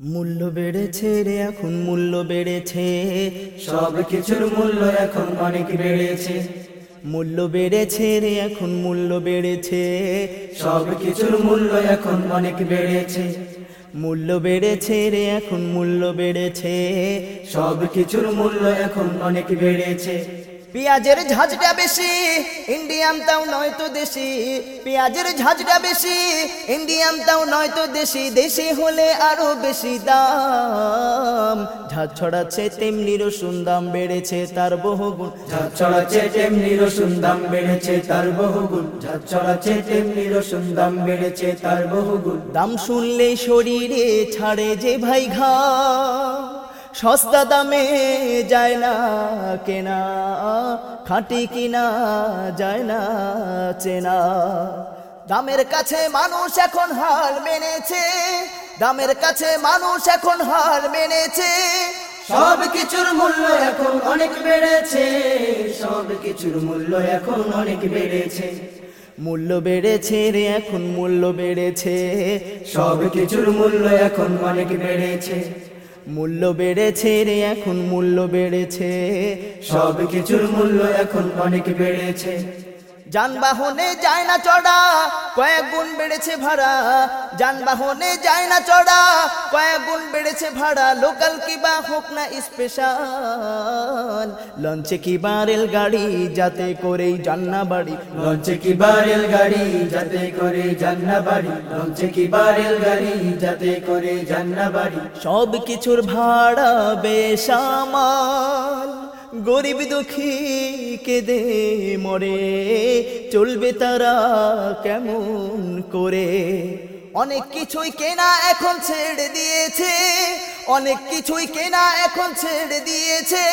মূল্য বেড়েছে রে, এখন মূল্য বেড়েছে। সব কিছুর মূল্য এখন অনেক বেড়েছে। মূল্য বেড়েছে রে, এখন মূল্য বেড়েছে। সব কিছুর মূল্য এখন অনেক বেড়েছে। মূল্য বেড়েছে রে, এখন মূল্য বেড়েছে। সব কিছুর মূল্য এখন অনেক বেড়েছে। পেঁয়াজের ঝাঁঝটা বেশি ইন্ডিয়ান তাও নয় তো দেশি। পেঁয়াজের ঝাঁঝটা বেশি ইন্ডিয়ান তাও নয় তো দেশি। দেশি হলে আরও বেশি দাম। ঝাঁঝ ছড়াচ্ছে তেমনি রসুন দাম বেড়েছে তার বহুগুণ। ঝাঁজ চড়াচ্ছে তেমনি রসুন দাম বেড়েছে তার বহুগুণ। ঝাঁজ চড়াচ্ছে তেমনি রসুন দাম বেড়েছে তার বহুগুণ। দাম শুনলে শরীরে ছাড়ে যে ভাই ঘা। সস্তা দামে যায় না কেনা খাঁটি কিনা যায় না চেনা। দামের কাছে মানুষ এখন হার মেনেছে দামের কাছে মানুষ এখন হার মেনেছে। সব কিছুর মূল্য এখন অনেক বেড়েছে সব কিছুর মূল্য এখন অনেক বেড়েছে। মূল্য বেড়েছে রে এখন মূল্য বেড়েছে। সব কিছুর মূল্য এখন অনেক বেড়েছে। মূল্য বেড়েছে রে এখন মূল্য বেড়েছে। সব কিছুর মূল্য এখন অনেক বেড়েছে। যানবাহনে যায় না চড়া কয়েক গুণ বেড়েছে ভাড়া। যানবাহনে যায় না চড়া কয়েক গুণ বেড়েছে ভাড়া। লোকাল কিবা হোক না স্পেশাল। লঞ্চে কিবা রেলগাড়ি যাতে করেই জান্না বাড়ি লঞ্চে কি বারেল গাড়ি যাতে করে জান্না বাড়ি লঞ্চে কি বারেল গাড়ি যাতে করে জান্না বাড়ি সব কিছুর ভাড়া বেসামাল গরিব দুঃখী কেঁদে মরে। চলবে তারা কেমন করে? অনেক কিছুই কেনা এখন ছেড়ে দিয়েছে। অনেক কিছুই কেনা এখন ছেড়ে দিয়েছে।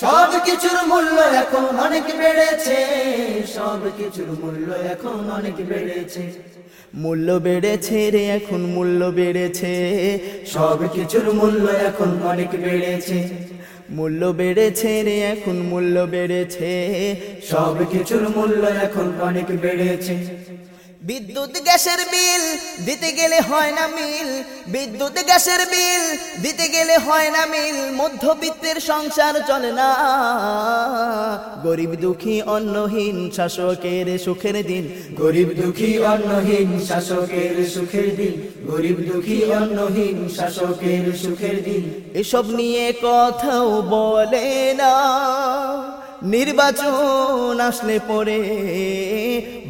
সব কিছুর মূল্য এখন অনেক বেড়েছে। সব কিছুর মূল্য এখন অনেক বেড়েছে। মূল্য বেড়েছে রে এখন মূল্য বেড়েছে। সব কিছুর মূল্য এখন অনেক বেড়েছে। মূল্য বেড়েছে রে এখন মূল্য বেড়েছে। সব কিছুর মূল্য এখন অনেক বেড়েছে। বিদ্যুৎ গ্যাসের বিল দিতে গেলে হয় না মিল। বিদ্যুৎ গ্যাসের বিল দিতে গেলে হয় না মিল। মধ্যবিত্তের সংসার চলে না। গরিব দুঃখী অন্নহীন শাসকের সুখের দিন। গরিব দুঃখী অন্নহীন শাসকের সুখের দিন। গরিব দুঃখী অন্নহীন শাসকের সুখের দিন। এসব নিয়ে কথাও বলে না। নির্বাচন আসলে পরে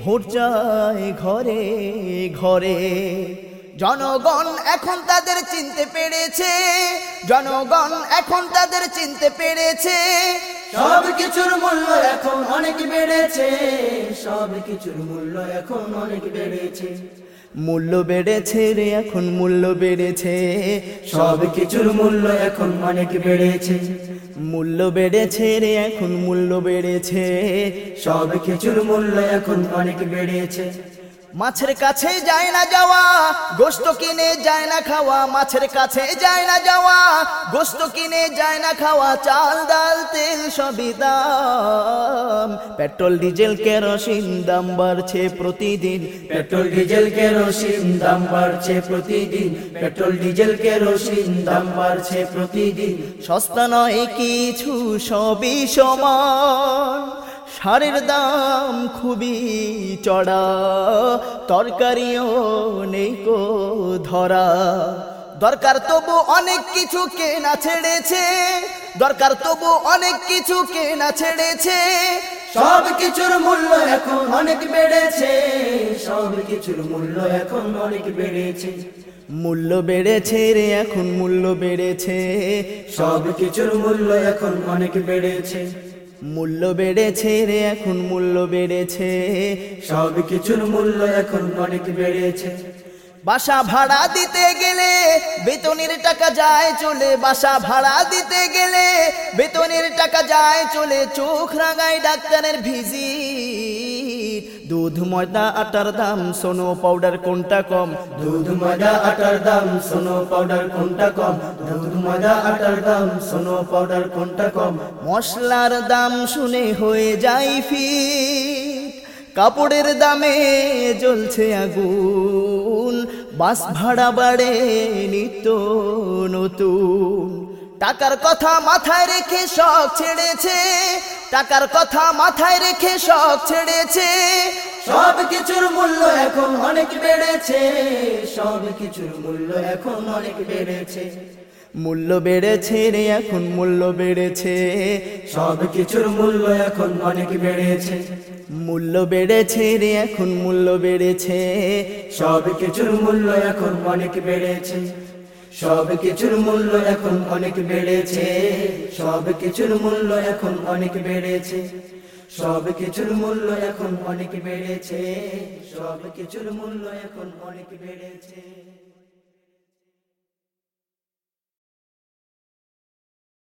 ভোট যায় ঘরে ঘরে। জনগণ এখন তাদের চিনতে পেরেছে জনগণ এখন তাদের চিনতে পেরেছে। সব কিছুর মূল্য এখন অনেক বেড়েছে সব কিছুর মূল্য এখন অনেক বেড়েছে। মূল্য বেড়েছে রে এখন মূল্য বেড়েছে। সব কিছুর মূল্য এখন অনেক বেড়েছে। মূল্য বেড়েছে রে এখন মূল্য বেড়েছে। সব কিছুর মূল্য এখন অনেক বেড়েছে। মাছের কাছে যায় না যাওয়া গোস্ত কিনে যায় না খাওয়া মাছের কাছে যায় না যাওয়া গোস্ত কিনে যায় না খাওয়া চাল ডাল তেল সবই দাম। পেট্রোল ডিজেল কেরোসিন দাম বাড়ছে প্রতিদিন। পেট্রোল ডিজেল কেরোসিন দাম বাড়ছে প্রতিদিন। পেট্রোল ডিজেল কেরোসিন দাম বাড়ছে প্রতিদিন। সস্তা নয় কিছু সবই সমান। সারের দাম খুবই চড়া তরকারিও নেই কো ধরা। দরকার তবু অনেক কিছু কেনা ছেড়েছে দরকার তবু অনেক কিছু কেনা ছেড়েছে। সব কিছুর মূল্য এখন অনেক বেড়েছে সব কিছুর মূল্য এখন অনেক বেড়েছে। মূল্য বেড়েছে রে এখন মূল্য বেড়েছে। সব কিছুর মূল্য এখন অনেক বেড়েছে। মূল্য বেড়েছে রে এখন মূল্য বেড়েছে। সব কিছুর মূল্য এখন অনেক বেড়েছে। বাসা ভাড়া দিতে গেলে বেতনের টাকা যায় চলে। বাসা ভাড়া দিতে গেলে বেতনের টাকা যায় চলে। চোখ রাঙায় ডাক্তারের ভিজিট। দুধ ময়দা, আটার দাম সোনো পাউডার কোনটা কম? দুধ ময়দা, আটার দাম সোনো পাউডার কোনটা কম? দুধ ময়দা, আটার দাম সোনো পাউডার কোনটা কম? মশলার দাম শুনে হয়ে যায় ফি কাপড়ের দামে জ্বলছে আগুন। বাস ভাড়া বাড়ে নিত্য নতুন। টাকার কথা মাথায় রেখে শখ ছেড়েছে। টাকার কথা মাথায় রেখে শখ ছেড়েছে। সব কিছুর মূল্য এখন অনেক বেড়েছে। সব কিছুর মূল্য এখন অনেক বেড়েছে। মূল্য বেড়েছে রে এখন মূল্য বেড়েছে। সব কিছুর মূল্য এখন অনেক বেড়েছে। মূল্য বেড়েছে রে এখন মূল্য বেড়েছে। সব কিছুর মূল্য এখন অনেক বেড়েছে। সব কিছুর মূল্য এখন অনেক বেড়েছে। সব কিছুর মূল্য এখন অনেক বেড়েছে। সব কিছুর মূল্য এখন অনেক বেড়েছে। সব কিছুর মূল্য এখন অনেক বেড়েছে।